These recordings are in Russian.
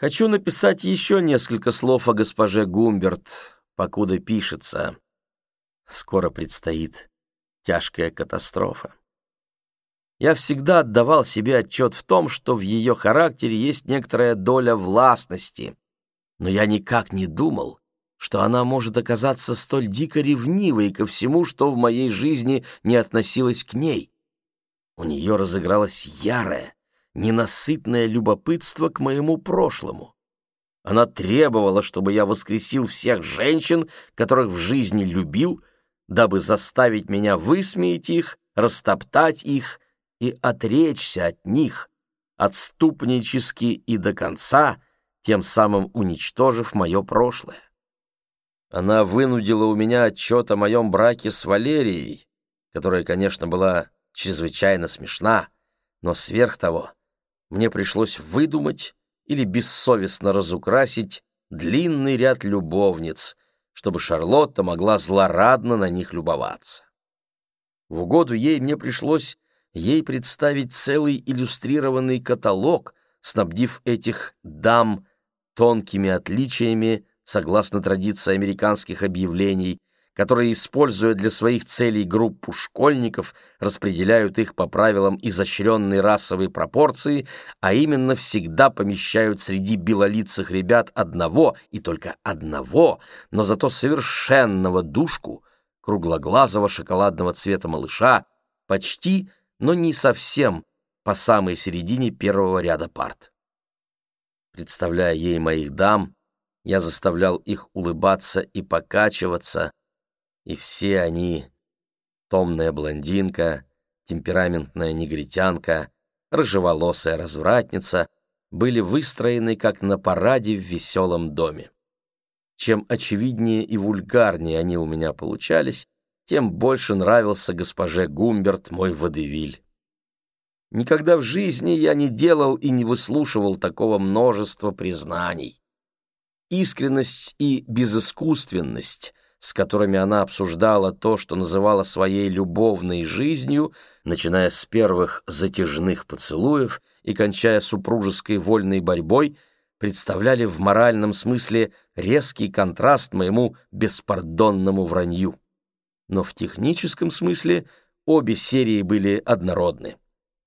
Хочу написать еще несколько слов о госпоже Гумберт, покуда пишется. Скоро предстоит тяжкая катастрофа. Я всегда отдавал себе отчет в том, что в ее характере есть некоторая доля властности, но я никак не думал, что она может оказаться столь дико ревнивой ко всему, что в моей жизни не относилось к ней. У нее разыгралось ярое, ненасытное любопытство к моему прошлому. Она требовала, чтобы я воскресил всех женщин, которых в жизни любил, дабы заставить меня высмеять их, растоптать их и отречься от них, отступнически и до конца, тем самым уничтожив мое прошлое. Она вынудила у меня отчет о моем браке с Валерией, которая, конечно, была чрезвычайно смешна, но сверх того мне пришлось выдумать или бессовестно разукрасить длинный ряд любовниц, чтобы Шарлотта могла злорадно на них любоваться. В угоду ей мне пришлось ей представить целый иллюстрированный каталог, снабдив этих дам тонкими отличиями согласно традиции американских объявлений, которые, используя для своих целей группу школьников, распределяют их по правилам изощренной расовой пропорции, а именно всегда помещают среди белолицых ребят одного и только одного, но зато совершенного душку, круглоглазого шоколадного цвета малыша, почти, но не совсем, по самой середине первого ряда парт. Представляя ей моих дам, я заставлял их улыбаться и покачиваться, и все они — томная блондинка, темпераментная негритянка, рыжеволосая развратница — были выстроены как на параде в веселом доме. Чем очевиднее и вульгарнее они у меня получались, тем больше нравился госпоже Гумберт мой водевиль. Никогда в жизни я не делал и не выслушивал такого множества признаний. Искренность и безыскусственность с которыми она обсуждала то, что называла своей любовной жизнью, начиная с первых затяжных поцелуев и кончая супружеской вольной борьбой, представляли в моральном смысле резкий контраст моему беспардонному вранью. Но в техническом смысле обе серии были однородны,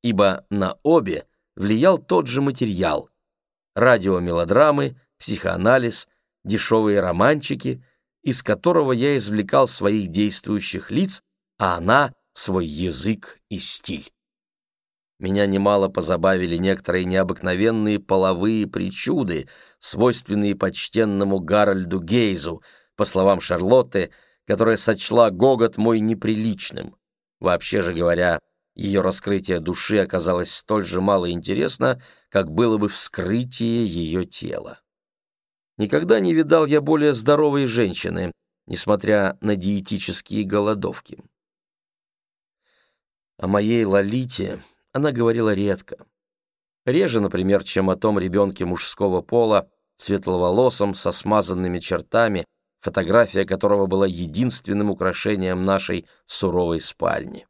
ибо на обе влиял тот же материал — радиомелодрамы, психоанализ, дешевые романчики — из которого я извлекал своих действующих лиц, а она — свой язык и стиль. Меня немало позабавили некоторые необыкновенные половые причуды, свойственные почтенному Гарольду Гейзу, по словам Шарлотты, которая сочла гогот мой неприличным. Вообще же говоря, ее раскрытие души оказалось столь же мало интересно, как было бы вскрытие ее тела. Никогда не видал я более здоровой женщины, несмотря на диетические голодовки. О моей Лолите она говорила редко. Реже, например, чем о том ребенке мужского пола, светловолосом, со смазанными чертами, фотография которого была единственным украшением нашей суровой спальни.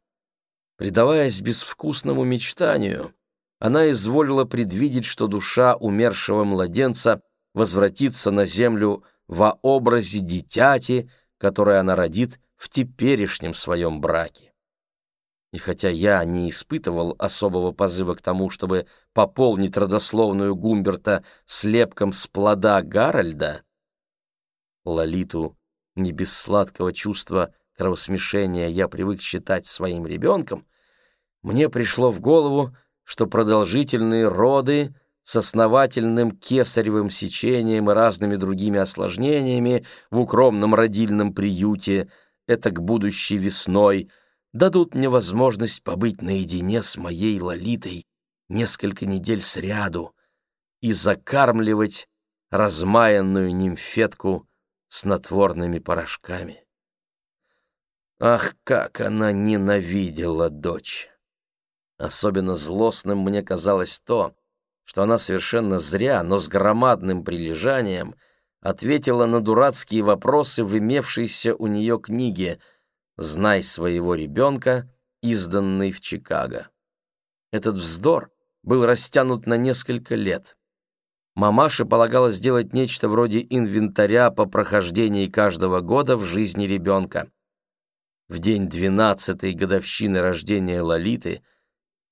Предаваясь безвкусному мечтанию, она изволила предвидеть, что душа умершего младенца — возвратиться на землю во образе дитяти, которое она родит в теперешнем своем браке. И хотя я не испытывал особого позыва к тому, чтобы пополнить родословную Гумберта слепком с плода Гарольда, Лолиту не без сладкого чувства кровосмешения я привык считать своим ребенком, мне пришло в голову, что продолжительные роды с основательным кесаревым сечением и разными другими осложнениями в укромном родильном приюте, это к будущей весной, дадут мне возможность побыть наедине с моей Лолитой несколько недель сряду и закармливать размаянную нимфетку снотворными порошками. Ах, как она ненавидела дочь! Особенно злостным мне казалось то, что она совершенно зря, но с громадным прилежанием ответила на дурацкие вопросы в имевшейся у нее книге «Знай своего ребенка», изданной в Чикаго. Этот вздор был растянут на несколько лет. мамаше полагалось сделать нечто вроде инвентаря по прохождении каждого года в жизни ребенка. В день 12-й годовщины рождения Лолиты,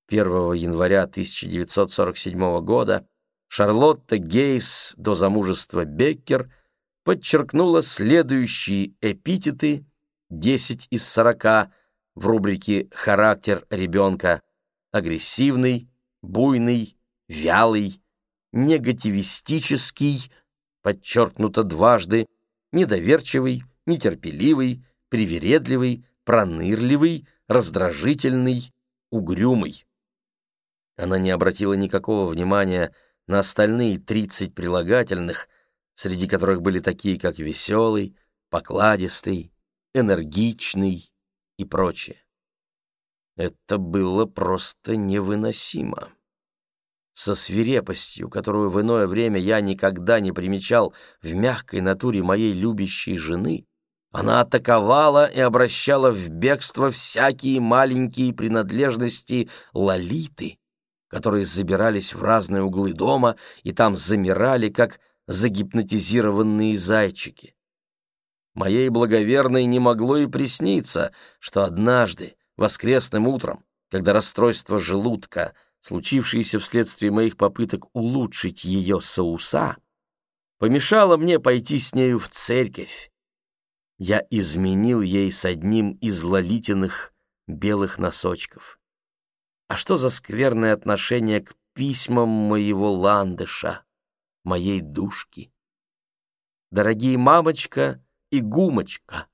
1 января 1947 года, Шарлотта Гейс до замужества Беккер подчеркнула следующие эпитеты 10 из 40 в рубрике «Характер ребенка» агрессивный, буйный, вялый, негативистический, подчеркнуто дважды, недоверчивый, нетерпеливый, привередливый, пронырливый, раздражительный, угрюмый. Она не обратила никакого внимания на остальные тридцать прилагательных, среди которых были такие, как веселый, покладистый, энергичный и прочее. Это было просто невыносимо. Со свирепостью, которую в иное время я никогда не примечал в мягкой натуре моей любящей жены, она атаковала и обращала в бегство всякие маленькие принадлежности Лолиты, которые забирались в разные углы дома и там замирали, как загипнотизированные зайчики. Моей благоверной не могло и присниться, что однажды, воскресным утром, когда расстройство желудка, случившееся вследствие моих попыток улучшить ее соуса, помешало мне пойти с нею в церковь. Я изменил ей с одним из лолитиных белых носочков. А что за скверное отношение к письмам моего ландыша, моей душки? Дорогие мамочка и гумочка,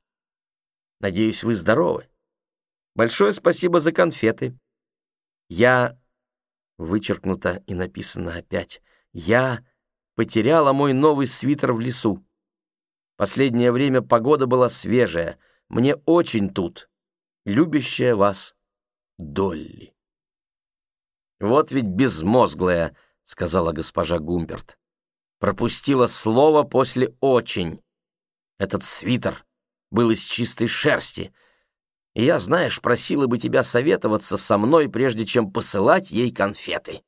надеюсь, вы здоровы. Большое спасибо за конфеты. Я, вычеркнуто и написано опять, я потеряла мой новый свитер в лесу. Последнее время погода была свежая. Мне очень тут. Любящая вас Долли. «Вот ведь безмозглая», — сказала госпожа Гумберт. Пропустила слово после «очень». Этот свитер был из чистой шерсти — и я, знаешь, просила бы тебя советоваться со мной, прежде чем посылать ей конфеты.